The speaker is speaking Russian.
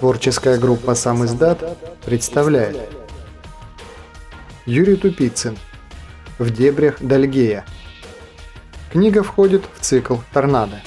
Творческая группа «Сам издат» представляет. Юрий Тупицын. «В дебрях Дальгея» Книга входит в цикл «Торнадо».